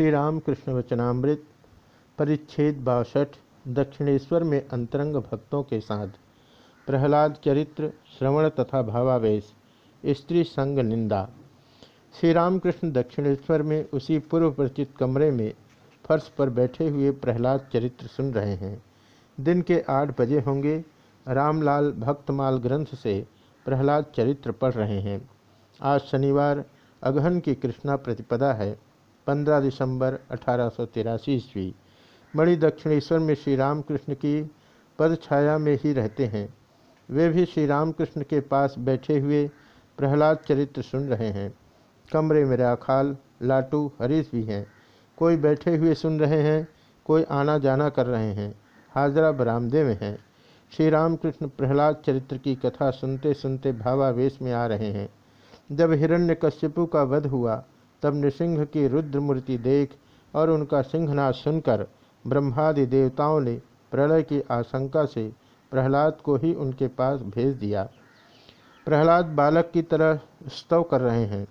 श्री रामकृष्ण वचनामृत परिच्छेद बासठ, दक्षिणेश्वर में अंतरंग भक्तों के साथ, प्रहलाद चरित्र, श्रवण तथा भावावेश, स्त्री संग निंदा। श्री रामकृष्ण दक्षिणेश्वर में उसी पूर्व परिचित कमरे में फर्श पर बैठे हुए प्रहलाद चरित्र सुन रहे हैं। दिन के आठ बजे होंगे, रामलाल भक्तमाल ग्रंथ से प्रहलाद चरित्र पढ़ रहे हैं। आज शनिवार अगहन की कृष्णा प्रतिपदा है। 15 दिसंबर अठारह ईस्वी। मणि दक्षिणेश्वर में श्री रामकृष्ण की पद छाया में ही रहते हैं। वे भी श्री रामकृष्ण के पास बैठे हुए प्रहलाद चरित्र सुन रहे हैं। कमरे में राखाल, लाटू, हरीश भी हैं। कोई बैठे हुए सुन रहे हैं, कोई आना जाना कर रहे हैं। हाजरा बरामदे में हैं। श्री रामकृष्ण प्रहलाद चरित्र की कथा सुनते सुनते भावावेश में आ रहे हैं। जब हिरण्यकश्यपु का वध हुआ तब नृसिंह की रुद्र मूर्ति देख और उनका सिंहनाद सुनकर ब्रह्मादि देवताओं ने प्रलय की आशंका से प्रहलाद को ही उनके पास भेज दिया। प्रहलाद बालक की तरह स्तव कर रहे हैं।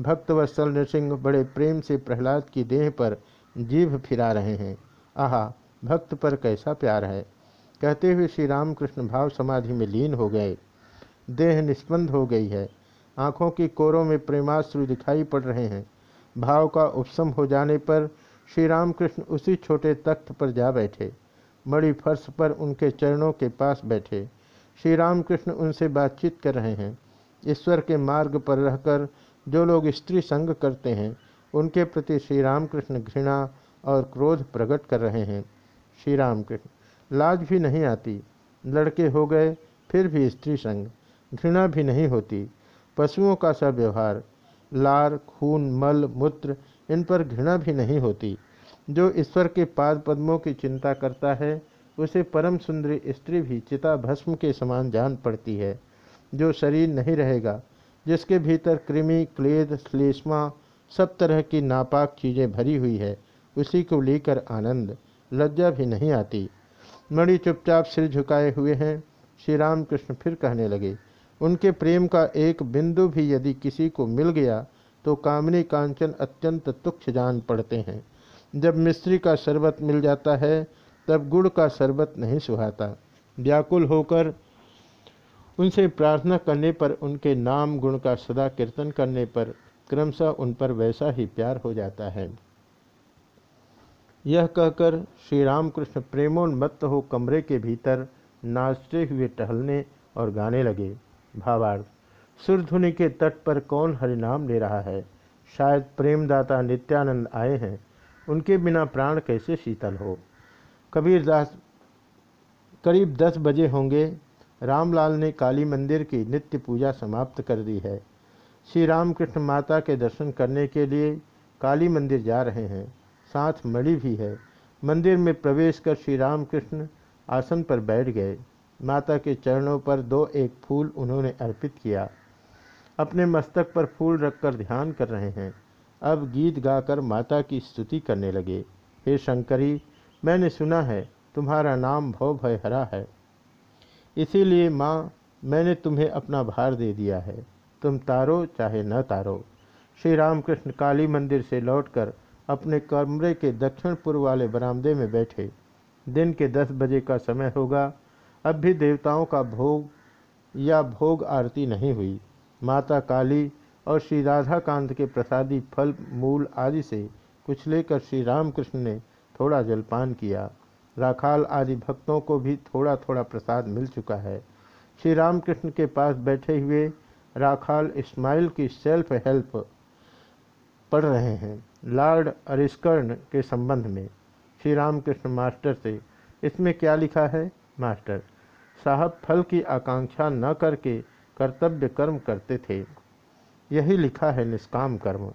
भक्त भक्तवत्सल नृसिंह बड़े प्रेम से प्रहलाद की देह पर जीभ फिरा रहे हैं। आहा, भक्त पर कैसा प्यार है? कहते हुए श्री रामकृष्ण भाव समाधि में लीन हो गए। देह निस्पंद हो गई है। आँखों की कोरों में प्रेमाश्रु दिखाई पड़ रहे हैं। भाव का उपशम हो जाने पर श्री रामकृष्ण उसी छोटे तख्त पर जा बैठे। मणि फर्श पर उनके चरणों के पास बैठे। श्री रामकृष्ण उनसे बातचीत कर रहे हैं। ईश्वर के मार्ग पर रहकर जो लोग स्त्री संग करते हैं, उनके प्रति श्री रामकृष्ण घृणा और क्रोध प्रकट कर रहे हैं। श्री रामकृष्ण लाज भी नहीं आती। लड़के हो गए, फिर भी स्त्री संग। घृणा भी नहीं होती। पशुओं का सा व्यवहार, लार, खून, मल, मूत्र, इन पर घृणा भी नहीं होती। जो ईश्वर के पाद पद्मों की चिंता करता है, उसे परम सुंदरी स्त्री भी चिता भस्म के समान जान पड़ती है, जो शरीर नहीं रहेगा, जिसके भीतर कृमि, क्लेद, श्लेष्मा, सब तरह की नापाक चीज़ें भरी हुई है, उसी को लेकर आनंद, लज्जा भी नहीं आती। मणि चुपचाप सिर झुकाए हुए हैं श्री रामकृष्ण फिर कहने लगे उनके प्रेम का एक बिंदु भी यदि किसी को मिल गया तो कामनी कांचन अत्यंत तुक्ष जान पड़ते हैं। जब मिस्त्री का शरबत मिल जाता है, तब गुड़ का शरबत नहीं सुहाता। व्याकुल होकर उनसे प्रार्थना करने पर उनके नाम गुण का सदा कीर्तन करने पर क्रमशः उन पर वैसा ही प्यार हो जाता है। यह कहकर श्री रामकृष्ण प्रेमोन्मत्त हो कमरे के भीतर नाचते हुए टहलने और गाने लगे। भावार्थ सुरधुनि के तट पर कौन हरिनाम ले रहा है? शायद प्रेमदाता नित्यानंद आए हैं। उनके बिना प्राण कैसे शीतल हो? कबीरदास करीब दस बजे होंगे। रामलाल ने काली मंदिर की नित्य पूजा समाप्त कर दी है। श्री रामकृष्ण माता के दर्शन करने के लिए काली मंदिर जा रहे हैं। साथ मणि भी है। मंदिर में प्रवेश कर श्री रामकृष्ण आसन पर बैठ गए। माता के चरणों पर दो एक फूल उन्होंने अर्पित किया। अपने मस्तक पर फूल रखकर ध्यान कर रहे हैं। अब गीत गाकर माता की स्तुति करने लगे। हे शंकरी, मैंने सुना है, तुम्हारा नाम भव भय हरा है। इसीलिए माँ, मैंने तुम्हें अपना भार दे दिया है। तुम तारो चाहे न तारो। श्री रामकृष्ण काली मंदिर से लौटकर अपने कमरे के दक्षिण पूर्व वाले बरामदे में बैठे। दिन के दस बजे का समय होगा अब भी देवताओं का भोग या भोग आरती नहीं हुई। माता काली और श्री राधा कांत के प्रसादी फल, मूल आदि से कुछ लेकर श्री रामकृष्ण ने थोड़ा जलपान किया। राखाल आदि भक्तों को भी थोड़ा थोड़ा प्रसाद मिल चुका है। श्री रामकृष्ण के पास बैठे हुए राखाल इस्माइल की सेल्फ हेल्प पढ़ रहे हैं, लॉर्ड अरिस्कर्ण के संबंध में। श्री रामकृष्ण मास्टर से, इसमें क्या लिखा है? मास्टर साहब फल की आकांक्षा न करके कर्तव्य कर्म करते थे। यही लिखा है निष्काम कर्म।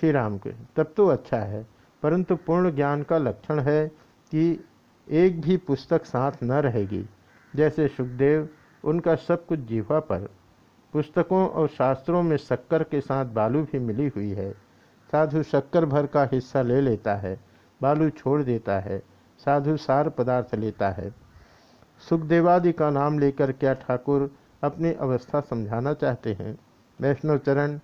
श्री राम के। तब तो अच्छा है, परंतु पूर्ण ज्ञान का लक्षण है कि एक भी पुस्तक साथ न रहेगी। जैसे सुखदेव, उनका सब कुछ जीवा पर। पुस्तकों और शास्त्रों में शक्कर के साथ बालू भी मिली हुई है। साधु शक्कर भर का हिस्सा ले लेता है, बालू छोड़ देता है, साधु सार पदार्थ लेता है। सुखदेवादि का नाम लेकर क्या ठाकुर अपनी अवस्था समझाना चाहते हैं? वैष्णव चरण,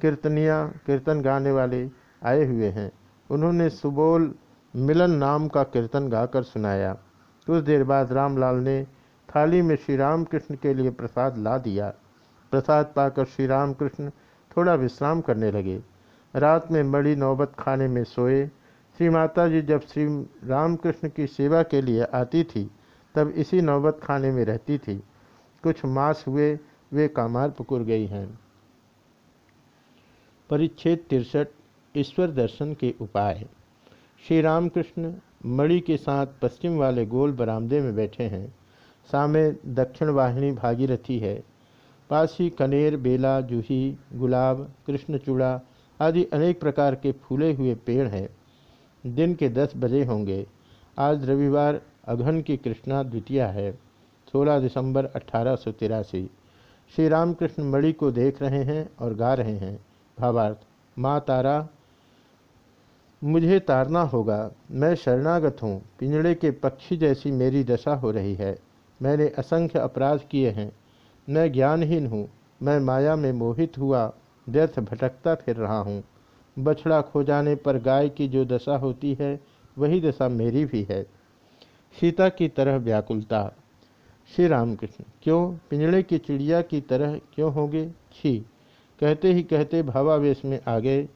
कीर्तनिया, कीर्तन गाने वाले आए हुए हैं। उन्होंने सुबोल मिलन नाम का कीर्तन गाकर सुनाया। कुछ देर बाद रामलाल ने थाली में श्री राम कृष्ण के लिए प्रसाद ला दिया। प्रसाद पाकर श्री राम कृष्ण थोड़ा विश्राम करने लगे। रात में बड़ी नौबत खाने में सोए। श्री माता जी जब श्री रामकृष्ण की सेवा के लिए आती थी तब इसी नौबत खाने में रहती थी। कुछ मास हुए, वे कामार पुकुर गई हैं। परिच्छेद तिरसठ, ईश्वर दर्शन के उपाय। श्री रामकृष्ण मणि के साथ पश्चिम वाले गोल बरामदे में बैठे हैं। सामे दक्षिण वाहिनी भागीरथी है। पास ही कनेर, बेला, जूही, गुलाब, कृष्णचूड़ा आदि अनेक प्रकार के फूले हुए पेड़ हैं। दिन के दस बजे होंगे। आज रविवार अघन की कृष्णा द्वितीया है 16 दिसंबर अठारह सौ तिरासी। श्री रामकृष्ण मणि को देख रहे हैं और गा रहे हैं। भावार्थ, माँ तारा, मुझे तारना होगा। मैं शरणागत हूँ। पिंजड़े के पक्षी जैसी मेरी दशा हो रही है। मैंने असंख्य अपराध किए हैं। मैं ज्ञानहीन हूँ। मैं माया में मोहित हुआ। व्यर्थ भटकता फिर रहा हूँ। बछड़ा खो जाने पर गाय की जो दशा होती है, वही दशा मेरी भी है। सीता की तरह व्याकुलता। श्री रामकृष्ण, क्यों? पिंजड़े की चिड़िया की तरह क्यों होंगे? छी। कहते ही कहते भावावेश में आ गए।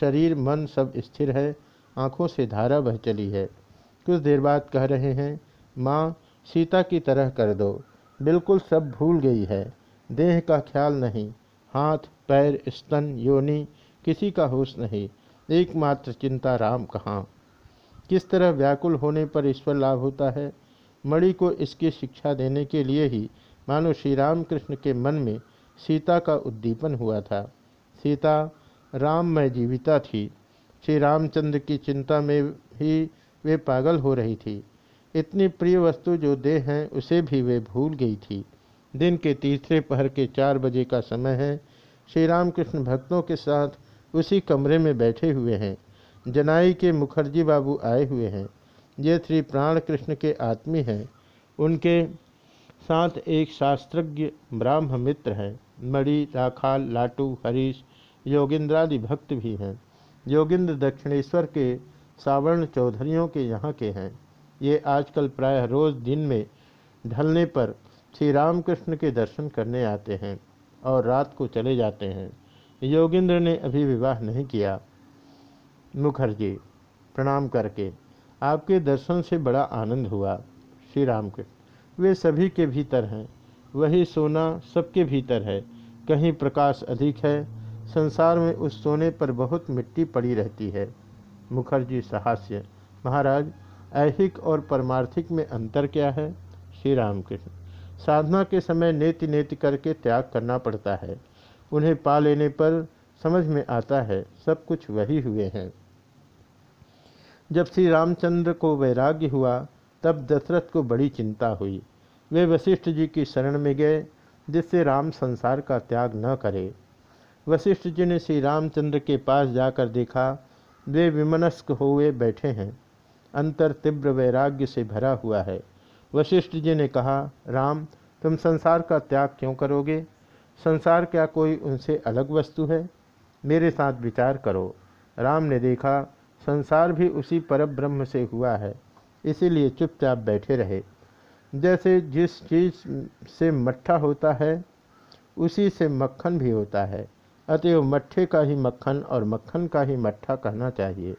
शरीर, मन सब स्थिर है। आँखों से धारा बह चली है। कुछ देर बाद कह रहे हैं, माँ, सीता की तरह कर दो। बिल्कुल सब भूल गई है। देह का ख्याल नहीं। हाथ, पैर, स्तन, योनि, किसी का होश नहीं। एकमात्र चिंता राम कहाँ? किस तरह व्याकुल होने पर ईश्वर लाभ होता है? मणि को इसकी शिक्षा देने के लिए ही मानो श्री राम कृष्ण के मन में सीता का उद्दीपन हुआ था। सीता, राम में जीविता थी। श्री रामचंद्र की चिंता में ही वे पागल हो रही थी। इतनी प्रिय वस्तु जो देह हैं, उसे भी वे भूल गई थी। दिन के तीसरे पहर के चार बजे का समय है। श्री रामकृष्ण भक्तों के साथ उसी कमरे में बैठे हुए हैं। जनाई के मुखर्जी बाबू आए हुए हैं। ये श्री प्राण कृष्ण के आत्मी हैं। उनके साथ एक शास्त्रज्ञ ब्राह्म मित्र हैं। मणि, राखाल, लाटू, हरीश, योगिंद्रादि भक्त भी हैं। योगिंद्र दक्षिणेश्वर के सावर्ण चौधरियों के यहाँ के हैं। ये आजकल प्रायः रोज दिन में ढलने पर श्री रामकृष्ण के दर्शन करने आते हैं और रात को चले जाते हैं। योगिंद्र ने अभी विवाह नहीं किया। मुखर्जी, प्रणाम करके आपके दर्शन से बड़ा आनंद हुआ। श्री रामकृष्ण वे सभी के भीतर हैं। वही सोना सबके भीतर है। कहीं प्रकाश अधिक है। संसार में उस सोने पर बहुत मिट्टी पड़ी रहती है। मुखर्जी सहास्य, महाराज, ऐहिक और परमार्थिक में अंतर क्या है? श्री रामकृष्ण साधना के समय नेति नेति करके त्याग करना पड़ता है। उन्हें पा लेने पर समझ में आता है सब कुछ वही हुए हैं। जब श्री रामचंद्र को वैराग्य हुआ, तब दशरथ को बड़ी चिंता हुई। वे वशिष्ठ जी की शरण में गए, जिससे राम संसार का त्याग न करे। वशिष्ठ जी ने श्री रामचंद्र के पास जाकर देखा, वे विमनस्क हुए बैठे हैं। अंतर तीव्र वैराग्य से भरा हुआ है। वशिष्ठ जी ने कहा, राम, तुम संसार का त्याग क्यों करोगे? संसार क्या कोई उनसे अलग वस्तु है? मेरे साथ विचार करो। राम ने देखा संसार भी उसी पर ब्रह्म से हुआ है, इसीलिए चुपचाप बैठे रहे। जैसे जिस चीज़ से मट्ठा होता है, उसी से मक्खन भी होता है। अतएव मट्ठे का ही मक्खन और मक्खन का ही मट्ठा कहना चाहिए।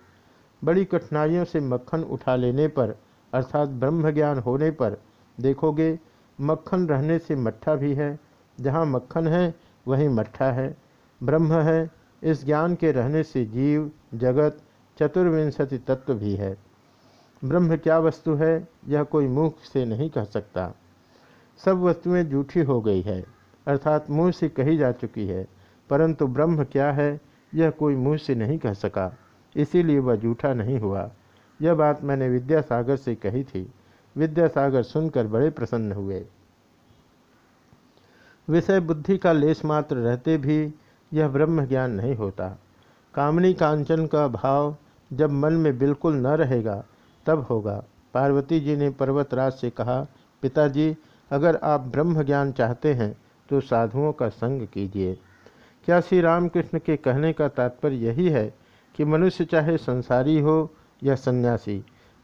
बड़ी कठिनाइयों से मक्खन उठा लेने पर, अर्थात ब्रह्म ज्ञान होने पर, देखोगे, मक्खन रहने से मट्ठा भी है। जहाँ मक्खन है, वहीं मट्ठा है। ब्रह्म है, इस ज्ञान के रहने से जीव, जगत चतुर्विंशति तत्व भी है। ब्रह्म क्या वस्तु है, यह कोई मुख से नहीं कह सकता। सब वस्तुएँ जूठी हो गई है, अर्थात मुँह से कही जा चुकी है, परंतु ब्रह्म क्या है, यह कोई मुँह से नहीं कह सका। इसीलिए वह जूठा नहीं हुआ। यह बात मैंने विद्यासागर से कही थी। विद्यासागर सुनकर बड़े प्रसन्न हुए। विषय बुद्धि का लेस मात्र रहते भी यह ब्रह्म ज्ञान नहीं होता। कामनी कांचन का भाव जब मन में बिल्कुल न रहेगा, तब होगा। पार्वती जी ने पर्वतराज से कहा, पिताजी, अगर आप ब्रह्म ज्ञान चाहते हैं तो साधुओं का संग कीजिए। क्या श्री रामकृष्ण के कहने का तात्पर्य यही है कि मनुष्य चाहे संसारी हो या सन्यासी,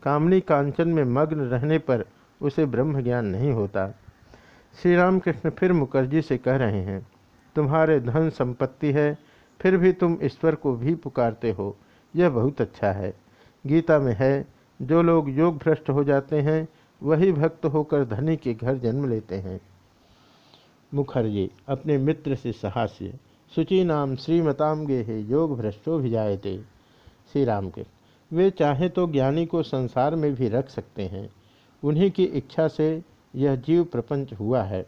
कामनी कांचन में मग्न रहने पर उसे ब्रह्म ज्ञान नहीं होता। श्री रामकृष्ण फिर मुखर्जी से कह रहे हैं, तुम्हारे धन संपत्ति है, फिर भी तुम ईश्वर को भी पुकारते हो। यह बहुत अच्छा है। गीता में है, जो लोग योग भ्रष्ट हो जाते हैं, वही भक्त होकर धनी के घर जन्म लेते हैं। मुखर्जी, अपने मित्र से सहास्य, शुचि नाम श्रीमताम गे है योग भ्रष्टो भी थे श्री राम के वे चाहे तो ज्ञानी को संसार में भी रख सकते हैं। उन्हीं की इच्छा से यह जीव प्रपंच हुआ है।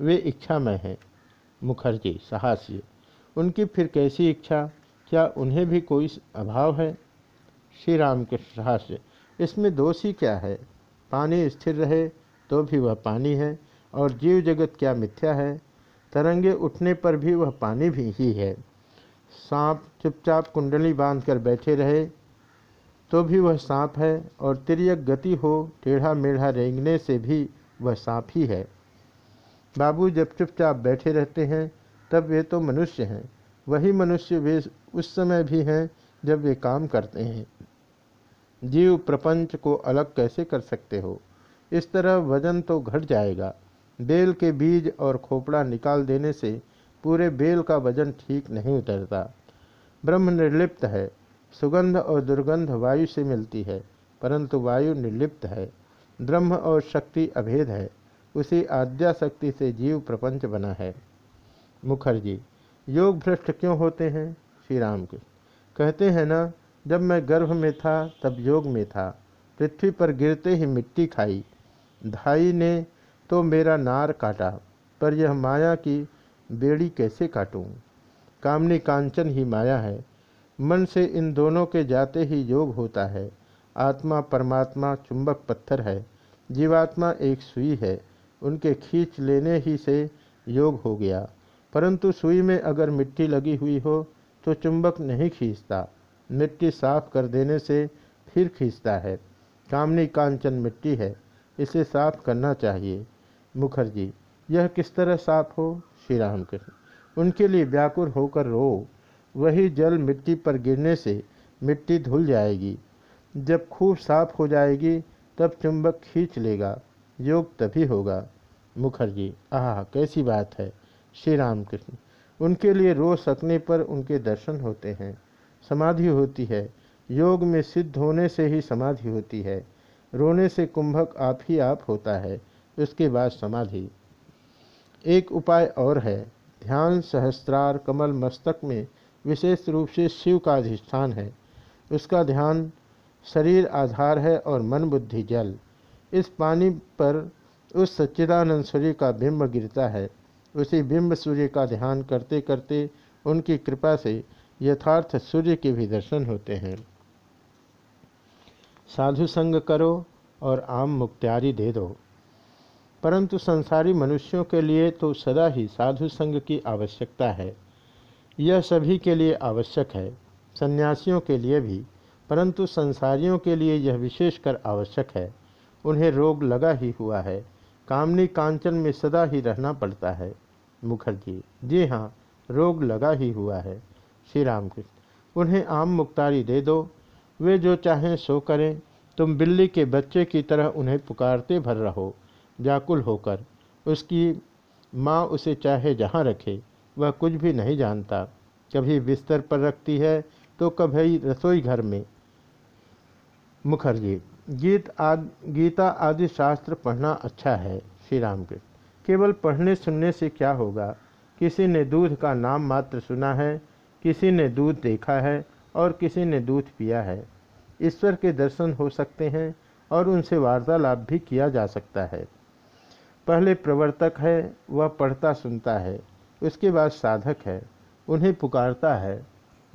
वे इच्छामय हैं। मुखर्जी, साहस्य, उनकी फिर कैसी इच्छा? क्या उन्हें भी कोई अभाव है? श्री राम के साहस्य इसमें दोष ही क्या है? पानी स्थिर रहे तो भी वह पानी है, और जीव जगत क्या मिथ्या है? तरंगे उठने पर भी वह पानी भी ही है। सांप चुपचाप कुंडली बांधकर बैठे रहे तो भी वह सांप है, और तिरक गति हो टेढ़ा मेढ़ा रेंगने से भी वह सांप ही है। बाबू जब चुपचाप बैठे रहते हैं, तब वे तो मनुष्य हैं। वही मनुष्य वे उस समय भी हैं जब वे काम करते हैं। जीव प्रपंच को अलग कैसे कर सकते हो? इस तरह वज़न तो घट जाएगा। बेल के बीज और खोपड़ा निकाल देने से पूरे बेल का वज़न ठीक नहीं उतरता। ब्रह्म निर्लिप्त है। सुगंध और दुर्गंध वायु से मिलती है, परंतु वायु निर्लिप्त है। ब्रह्म और शक्ति अभेद है। उसी आद्या शक्ति से जीव प्रपंच बना है। मुखर्जी, योग भ्रष्ट क्यों होते हैं? श्री राम के। कहते हैं ना, जब मैं गर्भ में था, तब योग में था। पृथ्वी पर गिरते ही मिट्टी खाई। धाई ने तो मेरा नार काटा, पर यह माया की बेड़ी कैसे काटूं? कामनी कांचन ही माया है। मन से इन दोनों के जाते ही योग होता है। आत्मा परमात्मा चुंबक पत्थर है। जीवात्मा एक सुई है। उनके खींच लेने ही से योग हो गया। परंतु सुई में अगर मिट्टी लगी हुई हो तो चुंबक नहीं खींचता। मिट्टी साफ़ कर देने से फिर खींचता है। कामनी कांचन मिट्टी है, इसे साफ़ करना चाहिए। मुखर्जी, यह किस तरह साफ़ हो? श्री राम कृष्ण उनके लिए व्याकुल होकर रो। वही जल मिट्टी पर गिरने से मिट्टी धुल जाएगी। जब खूब साफ़ हो जाएगी, तब चुंबक खींच लेगा। योग तभी होगा। मुखर्जी, आह, कैसी बात है। श्री राम कृष्ण उनके लिए रो सकने पर उनके दर्शन होते हैं। समाधि होती है। योग में सिद्ध होने से ही समाधि होती है। रोने से कुंभक आप ही आप होता है। उसके बाद समाधि। एक उपाय और है। ध्यान सहस्त्रार कमल मस्तक में विशेष रूप से शिव का अधिष्ठान है। उसका ध्यान शरीर आधार है और मन बुद्धि जल। इस पानी पर उस सच्चिदानंद सूर्य का बिंब गिरता है। उसी बिंब सूर्य का ध्यान करते करते उनकी कृपा से यथार्थ सूर्य के भी दर्शन होते हैं। साधु संग करो और आम मुक्त्यारी दे दो। परंतु संसारी मनुष्यों के लिए तो सदा ही साधु संग की आवश्यकता है। यह सभी के लिए आवश्यक है, सन्यासियों के लिए भी, परंतु संसारियों के लिए यह विशेषकर आवश्यक है। उन्हें रोग लगा ही हुआ है, कामनी कांचन में सदा ही रहना पड़ता है। मुखर्जी, जी हाँ रोग लगा ही हुआ है। श्री रामकृष्ण, उन्हें आम मुख्तारी दे दो। वे जो चाहें सो करें। तुम बिल्ली के बच्चे की तरह उन्हें पुकारते भर रहो। व्याकुल होकर, उसकी माँ उसे चाहे जहाँ रखे, वह कुछ भी नहीं जानता। कभी बिस्तर पर रखती है तो कभी रसोई घर में। मुखर्जी, गीत आद, गीता आदि शास्त्र पढ़ना अच्छा है। श्री राम के केवल पढ़ने सुनने से क्या होगा? किसी ने दूध का नाम मात्र सुना है, किसी ने दूध देखा है और किसी ने दूध पिया है। ईश्वर के दर्शन हो सकते हैं और उनसे वार्तालाप भी किया जा सकता है। पहले प्रवर्तक है, वह पढ़ता सुनता है, उसके बाद साधक है, उन्हें पुकारता है,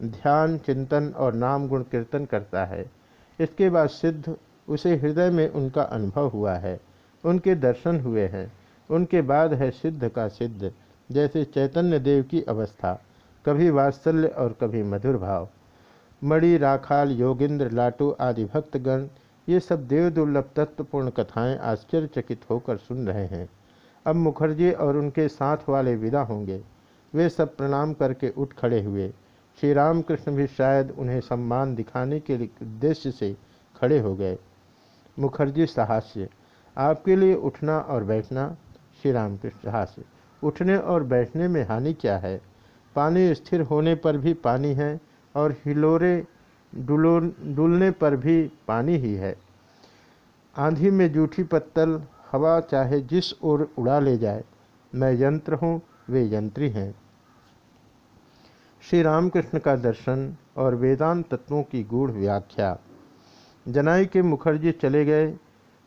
ध्यान, चिंतन और नाम गुण कीर्तन करता है। इसके बाद सिद्ध, उसे हृदय में उनका अनुभव हुआ है, उनके दर्शन हुए हैं। उनके बाद है सिद्ध का सिद्ध, जैसे चैतन्य देव की अवस्था, कभी वात्सल्य और कभी मधुर भाव। मणि, राखाल, योगिंद्र, लाटू आदि भक्तगण ये सब देव दुर्लभ तत्वपूर्ण कथाएँ आश्चर्यचकित होकर सुन रहे हैं। अब मुखर्जी और उनके साथ वाले विदा होंगे। वे सब प्रणाम करके उठ खड़े हुए। श्री रामकृष्ण भी शायद उन्हें सम्मान दिखाने के उद्देश्य से खड़े हो गए। मुखर्जी साहस्य, आपके लिए उठना और बैठना श्री रामकृष्ण हास्य, उठने और बैठने में हानि क्या है? पानी स्थिर होने पर भी पानी है और हिलोरे डुलो, डुलने पर भी पानी ही है। आंधी में जूठी पत्तल हवा चाहे जिस ओर उड़ा ले जाए, मैं यंत्र हूँ, वे यंत्री हैं। श्री रामकृष्ण का दर्शन और वेदांत तत्वों की गूढ़ व्याख्या। जनाई के मुखर्जी चले गए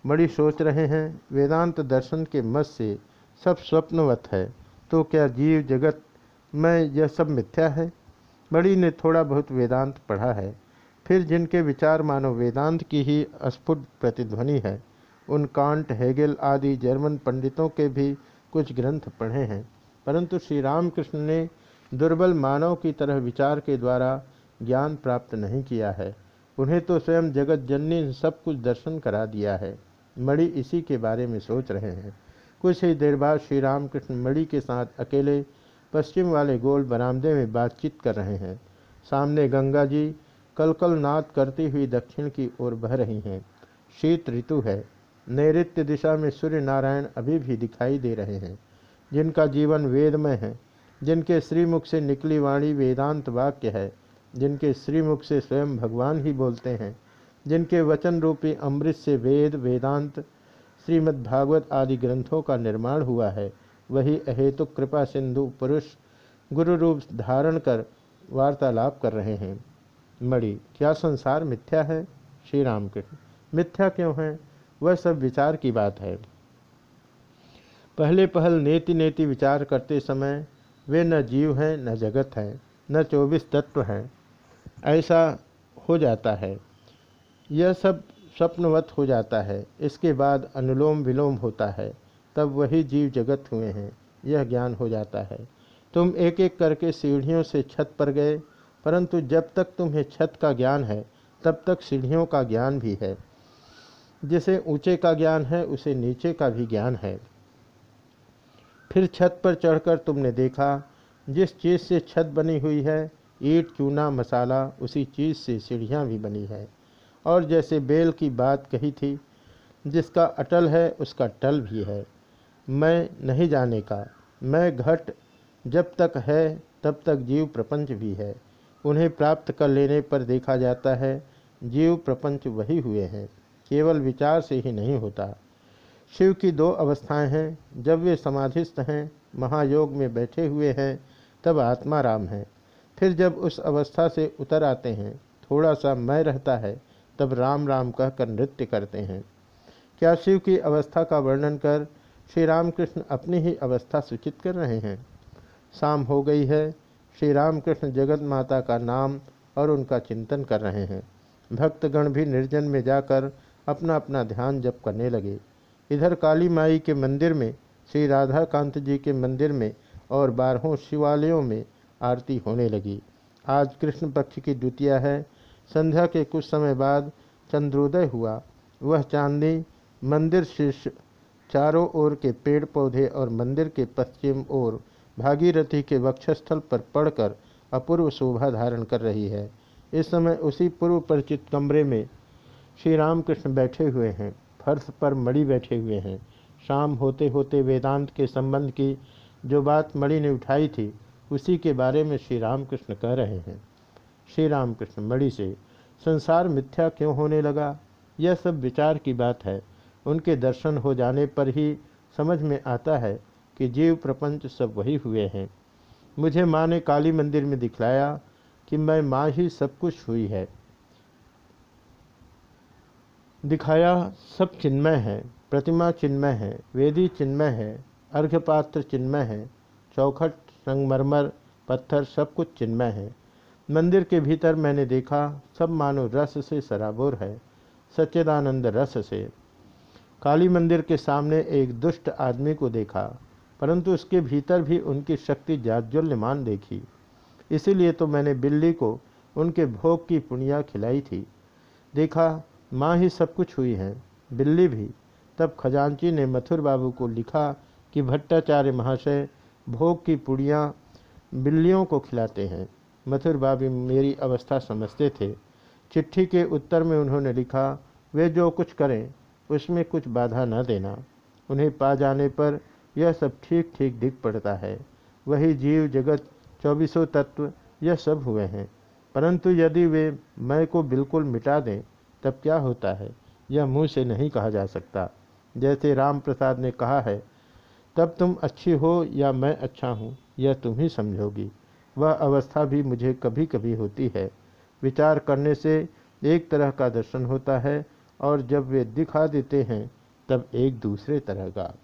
बड़ी सोच रहे हैं, वेदांत दर्शन के मत से सब स्वप्नवत है। तो क्या जीव जगत में यह सब मिथ्या है? बड़ी ने थोड़ा बहुत वेदांत पढ़ा है। फिर जिनके विचार मानो वेदांत की ही अस्फुट प्रतिध्वनि है, उन कांट, हेगेल आदि जर्मन पंडितों के भी कुछ ग्रंथ पढ़े हैं। परंतु श्री रामकृष्ण ने दुर्बल मानव की तरह विचार के द्वारा ज्ञान प्राप्त नहीं किया है। उन्हें तो स्वयं जगत जननी सब कुछ दर्शन करा दिया है। मणि इसी के बारे में सोच रहे हैं। कुछ ही देर बाद श्री रामकृष्ण मणि के साथ अकेले पश्चिम वाले गोल बरामदे में बातचीत कर रहे हैं। सामने गंगा जी कलकल नाद करती हुई दक्षिण की ओर बह रही हैं। शीत ऋतु है। नैत्य दिशा में सूर्य नारायण अभी भी दिखाई दे रहे हैं। जिनका जीवन वेदमय है, जिनके श्रीमुख से निकली वाणी वेदांत वाक्य है, जिनके श्रीमुख से स्वयं भगवान ही बोलते हैं, जिनके वचन रूपी अमृत से वेद, वेदांत श्रीमद्भागवत आदि ग्रंथों का निर्माण हुआ है। वही अहेतुक कृपा सिंधु पुरुष गुरु रूप धारण कर वार्तालाप कर रहे हैं। मणि, क्या संसार मिथ्या है? श्री राम कृष्ण मिथ्या क्यों है? वह सब विचार की बात है। पहले पहल नेति नेति विचार करते समय वे न जीव हैं, न जगत हैं, न चौबीस तत्व हैं। ऐसा हो जाता है। यह सब स्वप्नवत हो जाता है। इसके बाद अनुलोम विलोम होता है। तब वही जीव जगत हुए हैं। यह ज्ञान हो जाता है। तुम एक एक करके सीढ़ियों से छत पर गए, परंतु जब तक तुम्हें छत का ज्ञान है, तब तक सीढ़ियों का ज्ञान भी है। जिसे ऊँचे का ज्ञान है, उसे नीचे का भी ज्ञान है। फिर छत पर चढ़कर तुमने देखा, जिस चीज़ से छत बनी हुई है, ईट, चूना, मसाला, उसी चीज़ से सीढ़ियाँ भी बनी है। और जैसे बेल की बात कही थी, जिसका अटल है, उसका टल भी है। मैं नहीं जाने का। मैं घट, जब तक है, तब तक जीव प्रपंच भी है। उन्हें प्राप्त कर लेने पर देखा जाता है, जीव प्रपंच वही हुए हैं। केवल विचार से ही नहीं होता। शिव की दो अवस्थाएँ हैं। जब वे समाधिस्थ हैं, महायोग में बैठे हुए हैं, तब आत्मा राम है। फिर जब उस अवस्था से उतर आते हैं, थोड़ा सा मैं रहता है तब राम राम कहकर नृत्य करते हैं। क्या शिव की अवस्था का वर्णन कर श्री रामकृष्ण अपनी ही अवस्था सूचित कर रहे हैं? शाम हो गई है, श्री रामकृष्ण जगत माता का नाम और उनका चिंतन कर रहे हैं। भक्तगण भी निर्जन में जाकर अपना अपना ध्यान जप करने लगे। इधर काली माई के मंदिर में, श्री राधा कांत जी के मंदिर में और बारहों शिवालयों में आरती होने लगी। आज कृष्ण पक्ष की द्वितीया है संध्या के कुछ समय बाद चंद्रोदय हुआ। वह चांदनी मंदिर शीर्ष चारों ओर के पेड़ पौधे और मंदिर के पश्चिम ओर भागीरथी के वक्षस्थल पर पड़कर अपूर्व शोभा धारण कर रही है। इस समय उसी पूर्व परिचित कमरे में श्री रामकृष्ण बैठे हुए हैं। फर्श पर मणि बैठे हुए हैं। शाम होते होते वेदांत के संबंध की जो बात मणि ने उठाई थी, उसी के बारे में श्री रामकृष्ण कह रहे हैं। श्री रामकृष्ण मणि से, संसार मिथ्या क्यों होने लगा? यह सब विचार की बात है। उनके दर्शन हो जाने पर ही समझ में आता है कि जीव प्रपंच सब वही हुए हैं। मुझे माँ ने काली मंदिर में दिखलाया कि मैं माँ ही सब कुछ हुई है। दिखाया सब चिन्मय है, प्रतिमा चिन्मय है, वेदी चिन्मय है, अर्घ्यपात्र चिन्मय है, चौखट, संगमरमर, पत्थर सब कुछ चिन्मय है। मंदिर के भीतर मैंने देखा, सब मानो रस से सराबोर है, सच्चिदानंद रस से। काली मंदिर के सामने एक दुष्ट आदमी को देखा, परंतु उसके भीतर भी उनकी शक्ति जाज्वल्यमान देखी। इसीलिए तो मैंने बिल्ली को उनके भोग की पुनिया खिलाई थी। देखा, माँ ही सब कुछ हुई है, बिल्ली भी। तब खजांची ने मथुर बाबू को लिखा कि भट्टाचार्य महाशय, भोग की पुड़ियाँ बिल्लियों को खिलाते हैं। मथुर बाबी मेरी अवस्था समझते थे। चिट्ठी के उत्तर में उन्होंने लिखा, वे जो कुछ करें, उसमें कुछ बाधा न देना। उन्हें पा जाने पर यह सब ठीक ठीक दिख पड़ता है। वही जीव जगत, चौबीसों तत्व, यह सब हुए हैं। परंतु यदि वे मैं को बिल्कुल मिटा दें, तब क्या होता है? यह मुँह से नहीं कहा जा सकता। जैसे राम प्रसाद ने कहा है, तब तुम अच्छी हो या मैं अच्छा हूँ, यह तुम ही समझोगी। वह अवस्था भी मुझे कभी कभी होती है। विचार करने से एक तरह का दर्शन होता है और जब वे दिखा देते हैं, तब एक दूसरे तरह का।